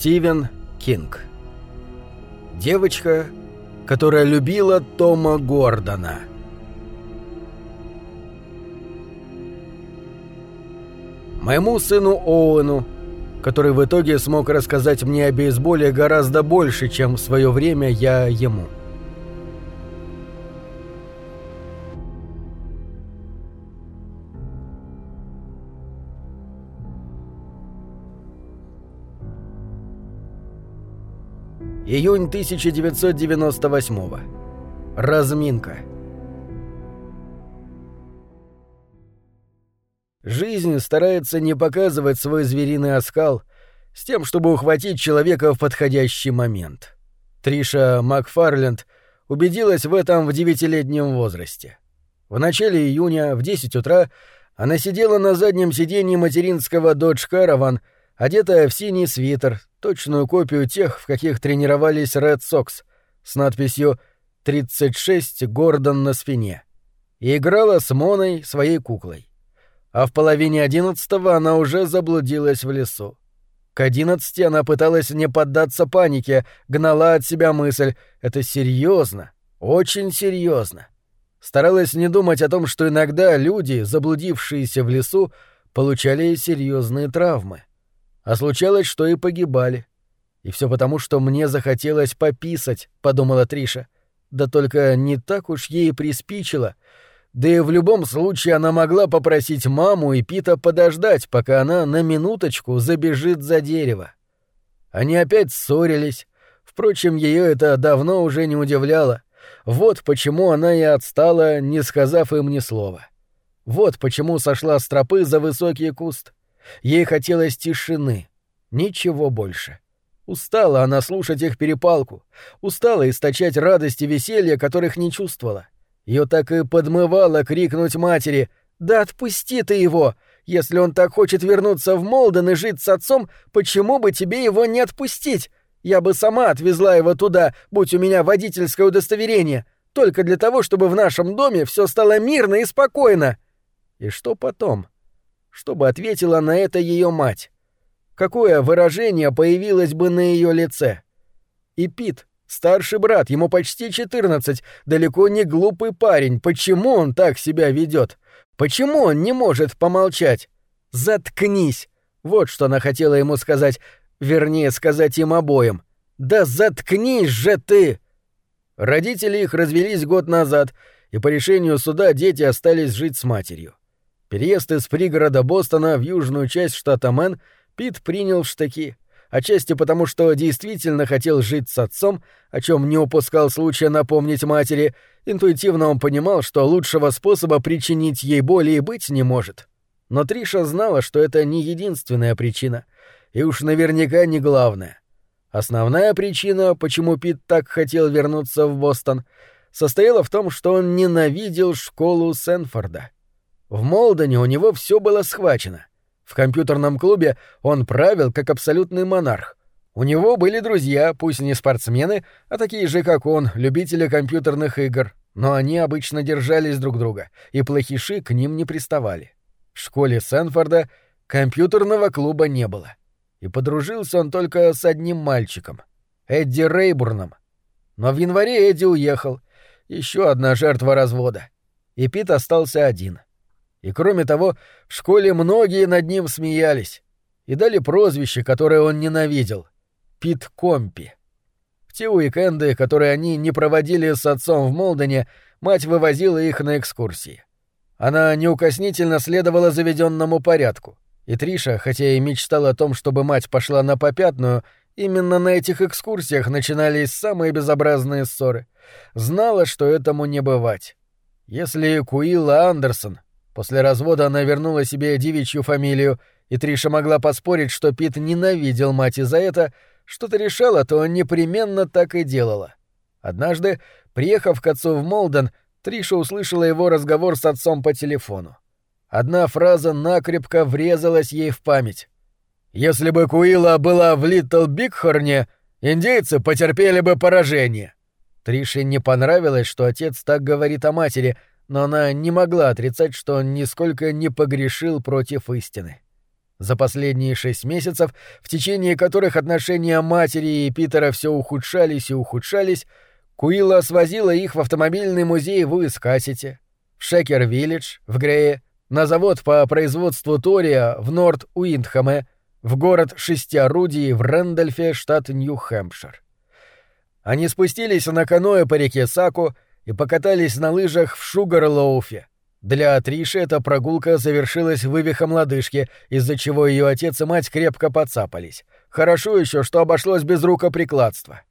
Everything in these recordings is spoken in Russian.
Стивен Кинг. Девочка, которая любила Тома Гордона. Моему сыну Оуэну, который в итоге смог рассказать мне о бейсболе гораздо больше, чем в свое время я ему. — Июнь 1998. Разминка. Жизнь старается не показывать свой звериный оскал с тем, чтобы ухватить человека в подходящий момент. Триша Макфарленд убедилась в этом в девятилетнем возрасте. В начале июня в 10 утра она сидела на заднем сиденье материнского Dodge Caravan, одетая в синий свитер, точную копию тех, в каких тренировались Red Sox, с надписью «36 Гордон на спине», и играла с Моной, своей куклой. А в половине одиннадцатого она уже заблудилась в лесу. К одиннадцати она пыталась не поддаться панике, гнала от себя мысль «это серьезно, очень серьезно». Старалась не думать о том, что иногда люди, заблудившиеся в лесу, получали серьезные травмы. А случалось, что и погибали. И все потому, что мне захотелось пописать, подумала Триша. Да только не так уж ей приспичило. Да и в любом случае она могла попросить маму и Пита подождать, пока она на минуточку забежит за дерево. Они опять ссорились. Впрочем, ее это давно уже не удивляло. Вот почему она и отстала, не сказав им ни слова. Вот почему сошла с тропы за высокий куст. Ей хотелось тишины. Ничего больше. Устала она слушать их перепалку. Устала источать радость и веселье, которых не чувствовала. Ее так и подмывало крикнуть матери «Да отпусти ты его! Если он так хочет вернуться в Молден и жить с отцом, почему бы тебе его не отпустить? Я бы сама отвезла его туда, будь у меня водительское удостоверение, только для того, чтобы в нашем доме все стало мирно и спокойно». И что потом? — что бы ответила на это ее мать? Какое выражение появилось бы на ее лице? И Пит, старший брат, ему почти 14, далеко не глупый парень, почему он так себя ведет? Почему он не может помолчать? Заткнись! Вот что она хотела ему сказать, вернее, сказать им обоим. Да заткнись же ты! Родители их развелись год назад, и по решению суда дети остались жить с матерью. Переезд из пригорода Бостона в южную часть штата Мэн Пит принял в штыки, отчасти потому, что действительно хотел жить с отцом, о чем не упускал случая напомнить матери, интуитивно он понимал, что лучшего способа причинить ей боли и быть не может. Но Триша знала, что это не единственная причина, и уж наверняка не главная. Основная причина, почему Пит так хотел вернуться в Бостон, состояла в том, что он ненавидел школу Сенфорда. В Молдоне у него все было схвачено. В компьютерном клубе он правил как абсолютный монарх. У него были друзья, пусть не спортсмены, а такие же, как он, любители компьютерных игр, но они обычно держались друг друга, и плохиши к ним не приставали. В школе Сенфорда компьютерного клуба не было. И подружился он только с одним мальчиком — Эдди Рейбурном. Но в январе Эдди уехал. Еще одна жертва развода. И Пит остался один — и кроме того, в школе многие над ним смеялись и дали прозвище, которое он ненавидел — Пит Компи. В те уикенды, которые они не проводили с отцом в Молдене, мать вывозила их на экскурсии. Она неукоснительно следовала заведенному порядку, и Триша, хотя и мечтала о том, чтобы мать пошла на попятную, именно на этих экскурсиях начинались самые безобразные ссоры. Знала, что этому не бывать. Если Куилла Андерсон, После развода она вернула себе девичью фамилию, и Триша могла поспорить, что Пит ненавидел мать из-за это, что-то решала, то непременно так и делала. Однажды, приехав к отцу в Молден, Триша услышала его разговор с отцом по телефону. Одна фраза накрепко врезалась ей в память. «Если бы Куила была в Литл Бигхорне, индейцы потерпели бы поражение». Трише не понравилось, что отец так говорит о матери — но она не могла отрицать, что он нисколько не погрешил против истины. За последние шесть месяцев, в течение которых отношения матери и Питера все ухудшались и ухудшались, Куилла свозила их в автомобильный музей в Уискасете, в Шекер-Виллидж, в Грее, на завод по производству Тория в Норт-Уиндхаме, в город шести орудий в Рэндольфе, штат Нью-Хэмпшир. Они спустились на каноэ по реке Саку и покатались на лыжах в Шугар-Лоуфе. Для Триши эта прогулка завершилась вывихом лодыжки, из-за чего ее отец и мать крепко подцапались. Хорошо еще, что обошлось без рукоприкладства.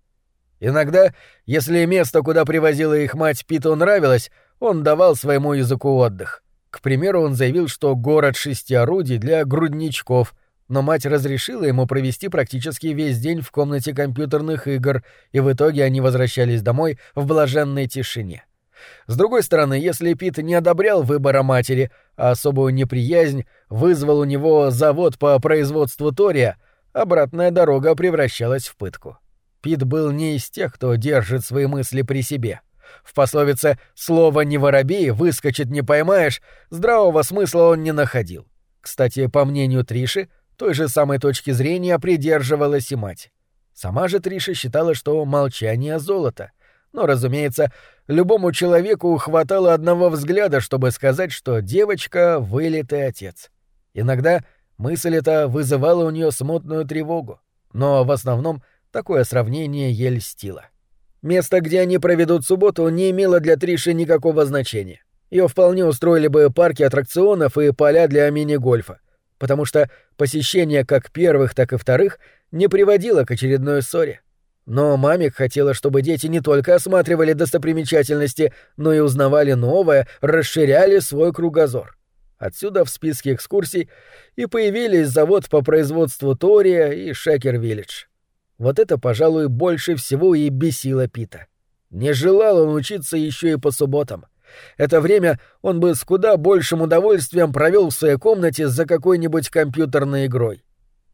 Иногда, если место, куда привозила их мать, Питу нравилось, он давал своему языку отдых. К примеру, он заявил, что город шести орудий для грудничков, но мать разрешила ему провести практически весь день в комнате компьютерных игр, и в итоге они возвращались домой в блаженной тишине. С другой стороны, если Пит не одобрял выбора матери, а особую неприязнь вызвал у него завод по производству Тория, обратная дорога превращалась в пытку. Пит был не из тех, кто держит свои мысли при себе. В пословице «слово не воробей, выскочит не поймаешь» здравого смысла он не находил. Кстати, по мнению Триши, той же самой точки зрения придерживалась и мать. Сама же Триша считала, что молчание — золото. Но, разумеется, любому человеку хватало одного взгляда, чтобы сказать, что девочка — вылитый отец. Иногда мысль эта вызывала у нее смутную тревогу, но в основном такое сравнение ей льстило. Место, где они проведут субботу, не имело для Триши никакого значения. Ее вполне устроили бы парки аттракционов и поля для мини-гольфа, потому что посещение как первых, так и вторых не приводило к очередной ссоре. Но мамик хотела, чтобы дети не только осматривали достопримечательности, но и узнавали новое, расширяли свой кругозор. Отсюда в списке экскурсий и появились завод по производству Тория и Шекер-Виллидж. Вот это, пожалуй, больше всего и бесило Пита. Не желал он учиться еще и по субботам. Это время он бы с куда большим удовольствием провел в своей комнате за какой-нибудь компьютерной игрой.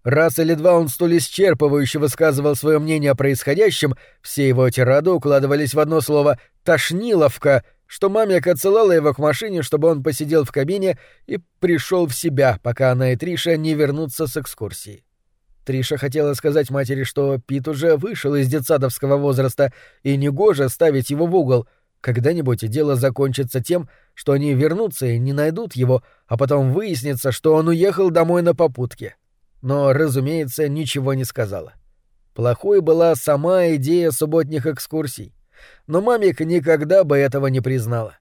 Раз или два он столь исчерпывающе высказывал свое мнение о происходящем, все его тирады укладывались в одно слово «тошниловка», что мамик отсылала его к машине, чтобы он посидел в кабине и пришел в себя, пока она и Триша не вернутся с экскурсии. Триша хотела сказать матери, что Пит уже вышел из детсадовского возраста, и негоже ставить его в угол. Когда-нибудь дело закончится тем, что они вернутся и не найдут его, а потом выяснится, что он уехал домой на попутке но, разумеется, ничего не сказала. Плохой была сама идея субботних экскурсий, но мамик никогда бы этого не признала.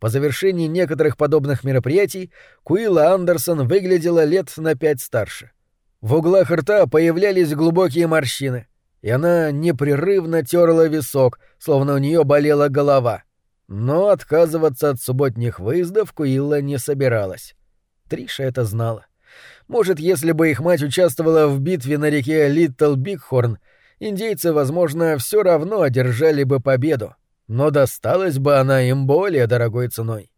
По завершении некоторых подобных мероприятий Куила Андерсон выглядела лет на пять старше. В углах рта появлялись глубокие морщины, и она непрерывно терла висок, словно у нее болела голова. Но отказываться от субботних выездов Куилла не собиралась. Триша это знала. Может, если бы их мать участвовала в битве на реке Литл Бигхорн, индейцы, возможно, все равно одержали бы победу, но досталась бы она им более дорогой ценой.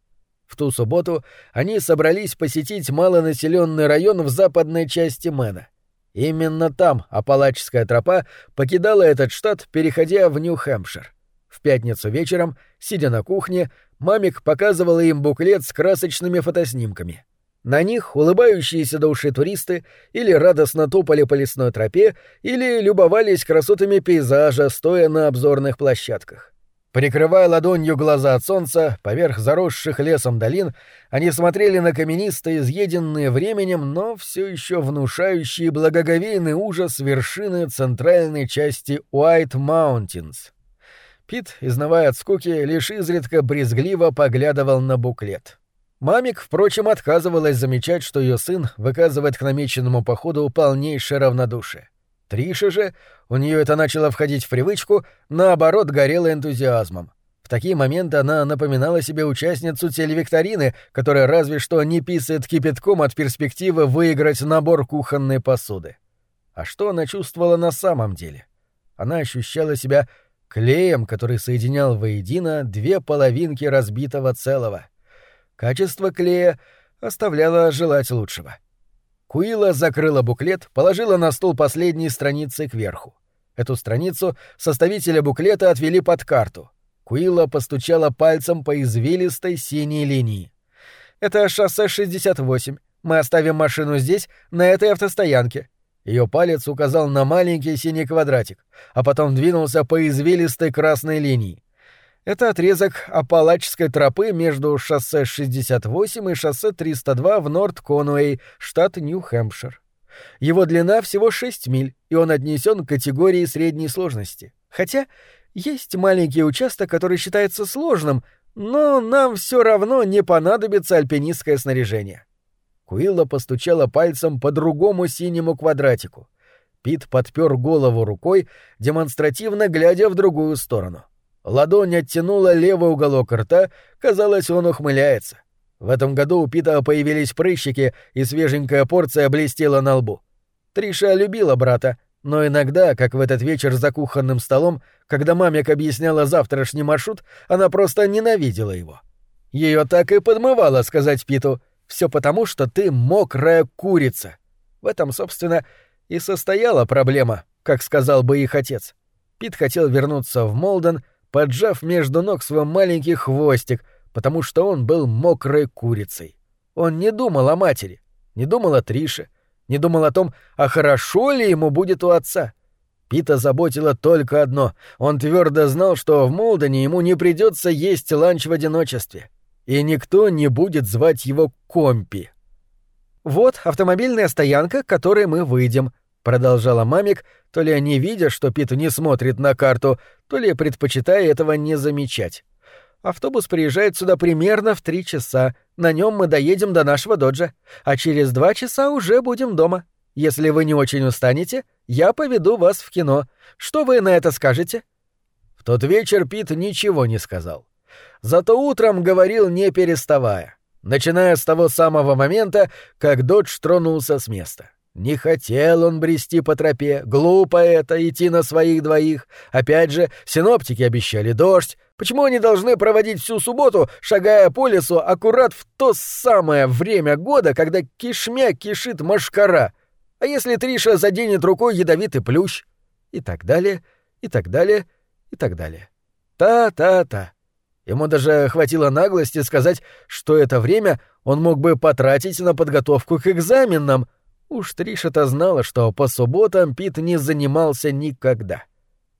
В ту субботу они собрались посетить малонаселенный район в западной части Мэна. Именно там Апалачская тропа покидала этот штат, переходя в Нью-Хэмпшир. В пятницу вечером, сидя на кухне, мамик показывала им буклет с красочными фотоснимками — на них улыбающиеся до ушей туристы или радостно топали по лесной тропе, или любовались красотами пейзажа, стоя на обзорных площадках. Прикрывая ладонью глаза от солнца, поверх заросших лесом долин, они смотрели на каменистые, изъеденные временем, но все еще внушающие благоговейный ужас вершины центральной части Уайт Маунтинс. Пит, изнывая от скуки, лишь изредка брезгливо поглядывал на буклет. Мамик, впрочем, отказывалась замечать, что ее сын выказывает к намеченному походу полнейшее равнодушие. Триша же, у нее это начало входить в привычку, наоборот, горела энтузиазмом. В такие моменты она напоминала себе участницу телевикторины, которая разве что не писает кипятком от перспективы выиграть набор кухонной посуды. А что она чувствовала на самом деле? Она ощущала себя клеем, который соединял воедино две половинки разбитого целого. Качество клея оставляло желать лучшего. Куила закрыла буклет, положила на стол последние страницы кверху. Эту страницу составителя буклета отвели под карту. Куила постучала пальцем по извилистой синей линии. «Это шоссе 68. Мы оставим машину здесь, на этой автостоянке». Ее палец указал на маленький синий квадратик, а потом двинулся по извилистой красной линии. Это отрезок Апалачской тропы между шоссе 68 и шоссе 302 в Норт-Конуэй, штат Нью-Хэмпшир. Его длина всего 6 миль, и он отнесен к категории средней сложности. Хотя есть маленький участок, который считается сложным, но нам все равно не понадобится альпинистское снаряжение. Куилла постучала пальцем по другому синему квадратику. Пит подпер голову рукой, демонстративно глядя в другую сторону. Ладонь оттянула левый уголок рта, казалось, он ухмыляется. В этом году у Пита появились прыщики, и свеженькая порция блестела на лбу. Триша любила брата, но иногда, как в этот вечер за кухонным столом, когда мамик объясняла завтрашний маршрут, она просто ненавидела его. Ее так и подмывало сказать Питу — все потому, что ты мокрая курица. В этом, собственно, и состояла проблема, как сказал бы их отец. Пит хотел вернуться в Молден, поджав между ног свой маленький хвостик, потому что он был мокрой курицей. Он не думал о матери, не думал о Трише, не думал о том, а хорошо ли ему будет у отца. Пита заботило только одно — он твердо знал, что в Молдене ему не придется есть ланч в одиночестве и никто не будет звать его Компи. «Вот автомобильная стоянка, к которой мы выйдем», — продолжала мамик, то ли не видя, что Пит не смотрит на карту, то ли предпочитая этого не замечать. «Автобус приезжает сюда примерно в три часа, на нем мы доедем до нашего доджа, а через два часа уже будем дома. Если вы не очень устанете, я поведу вас в кино. Что вы на это скажете?» В тот вечер Пит ничего не сказал зато утром говорил не переставая, начиная с того самого момента, как Додж тронулся с места. Не хотел он брести по тропе, глупо это, идти на своих двоих. Опять же, синоптики обещали дождь. Почему они должны проводить всю субботу, шагая по лесу, аккурат в то самое время года, когда кишмя кишит машкара? А если Триша заденет рукой ядовитый плющ? И так далее, и так далее, и так далее. Та-та-та. Ему даже хватило наглости сказать, что это время он мог бы потратить на подготовку к экзаменам. Уж Триша-то знала, что по субботам Пит не занимался никогда.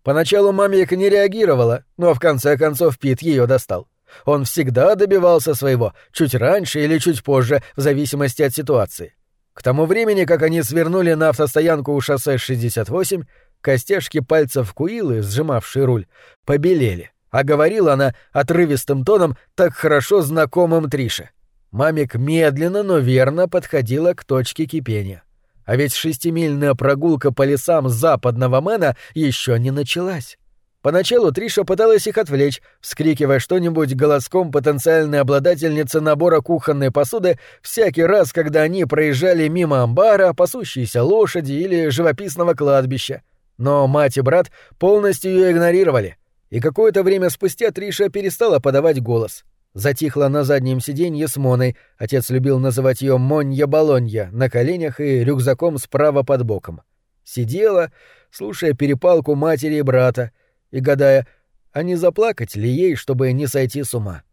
Поначалу мамик не реагировала, но в конце концов Пит ее достал. Он всегда добивался своего, чуть раньше или чуть позже, в зависимости от ситуации. К тому времени, как они свернули на автостоянку у шоссе 68, костяшки пальцев Куилы, сжимавшие руль, побелели — а говорила она отрывистым тоном, так хорошо знакомым Трише. Мамик медленно, но верно подходила к точке кипения. А ведь шестимильная прогулка по лесам западного Мэна еще не началась. Поначалу Триша пыталась их отвлечь, вскрикивая что-нибудь голоском потенциальной обладательницы набора кухонной посуды всякий раз, когда они проезжали мимо амбара, пасущейся лошади или живописного кладбища. Но мать и брат полностью ее игнорировали и какое-то время спустя Триша перестала подавать голос. Затихла на заднем сиденье с Моной, отец любил называть ее Монья-Болонья, на коленях и рюкзаком справа под боком. Сидела, слушая перепалку матери и брата, и гадая, а не заплакать ли ей, чтобы не сойти с ума.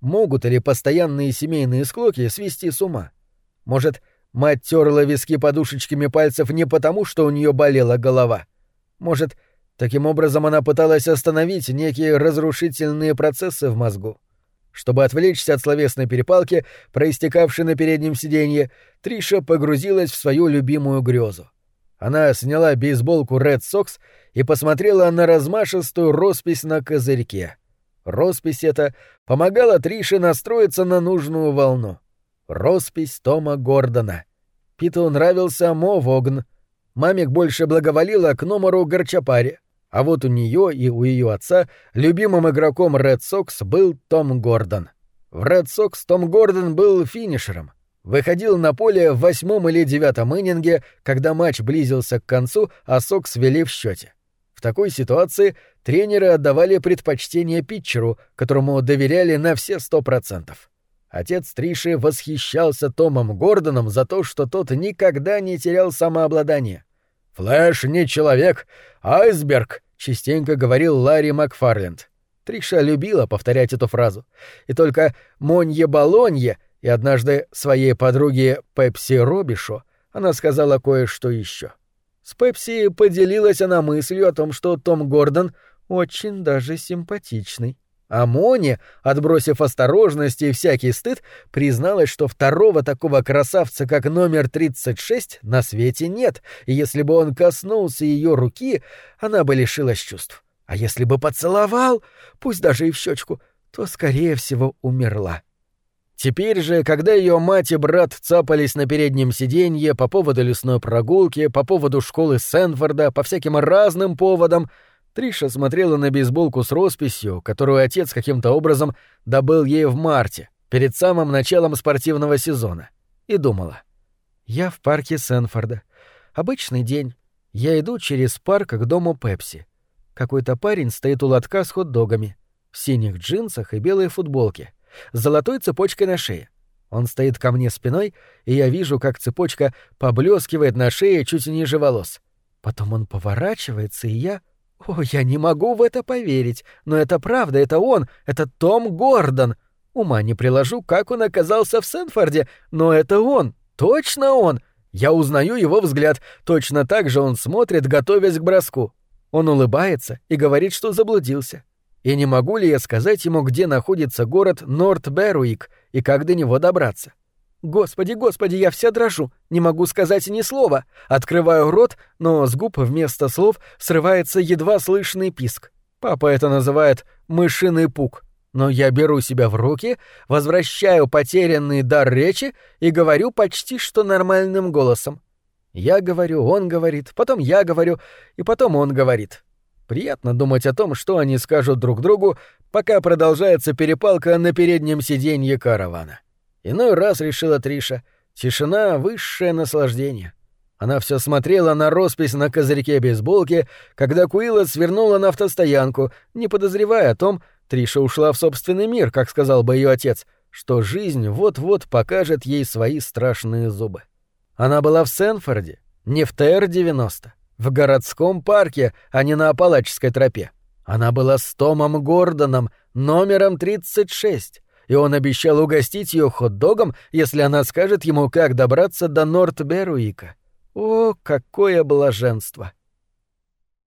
Могут ли постоянные семейные склоки свести с ума? Может, мать терла виски подушечками пальцев не потому, что у нее болела голова? Может, — Таким образом, она пыталась остановить некие разрушительные процессы в мозгу. Чтобы отвлечься от словесной перепалки, проистекавшей на переднем сиденье, Триша погрузилась в свою любимую грезу. Она сняла бейсболку Red Sox и посмотрела на размашистую роспись на козырьке. Роспись эта помогала Трише настроиться на нужную волну. Роспись Тома Гордона. Питу нравился Мо Вогн. Мамик больше благоволила к номеру Горчапаре. А вот у нее и у ее отца любимым игроком Red Sox был Том Гордон. В Red Sox Том Гордон был финишером. Выходил на поле в восьмом или девятом иннинге, когда матч близился к концу, а Сокс вели в счете. В такой ситуации тренеры отдавали предпочтение питчеру, которому доверяли на все сто процентов. Отец Триши восхищался Томом Гордоном за то, что тот никогда не терял самообладание. «Флэш не человек, а айсберг», — частенько говорил Ларри Макфарленд. Триша любила повторять эту фразу. И только «Монье-Болонье» И однажды своей подруге Пепси Робишу она сказала кое-что еще. С Пепси поделилась она мыслью о том, что Том Гордон очень даже симпатичный. А Мони, отбросив осторожность и всякий стыд, призналась, что второго такого красавца, как номер 36, на свете нет, и если бы он коснулся ее руки, она бы лишилась чувств. А если бы поцеловал, пусть даже и в щечку, то, скорее всего, умерла. Теперь же, когда ее мать и брат цапались на переднем сиденье по поводу лесной прогулки, по поводу школы Сэнфорда, по всяким разным поводам, Триша смотрела на бейсболку с росписью, которую отец каким-то образом добыл ей в марте, перед самым началом спортивного сезона, и думала. «Я в парке Сэнфорда. Обычный день. Я иду через парк к дому Пепси. Какой-то парень стоит у лотка с хот-догами, в синих джинсах и белой футболке с золотой цепочкой на шее. Он стоит ко мне спиной, и я вижу, как цепочка поблескивает на шее чуть ниже волос. Потом он поворачивается, и я... О, я не могу в это поверить, но это правда, это он, это Том Гордон. Ума не приложу, как он оказался в Сенфорде, но это он, точно он. Я узнаю его взгляд, точно так же он смотрит, готовясь к броску. Он улыбается и говорит, что заблудился. И не могу ли я сказать ему, где находится город Норт-Беруик и как до него добраться? Господи, господи, я вся дрожу, не могу сказать ни слова. Открываю рот, но с губ вместо слов срывается едва слышный писк. Папа это называет «мышиный пук». Но я беру себя в руки, возвращаю потерянный дар речи и говорю почти что нормальным голосом. Я говорю, он говорит, потом я говорю, и потом он говорит. Приятно думать о том, что они скажут друг другу, пока продолжается перепалка на переднем сиденье каравана. Иной раз решила Триша, тишина — высшее наслаждение. Она все смотрела на роспись на козырьке бейсболки, когда Куила свернула на автостоянку, не подозревая о том, Триша ушла в собственный мир, как сказал бы ее отец, что жизнь вот-вот покажет ей свои страшные зубы. Она была в Сенфорде, не в ТР-90. В городском парке, а не на Апалаческой тропе. Она была с Томом Гордоном, номером 36, и он обещал угостить ее хот-догом, если она скажет ему, как добраться до Норт-Беруика. О, какое блаженство!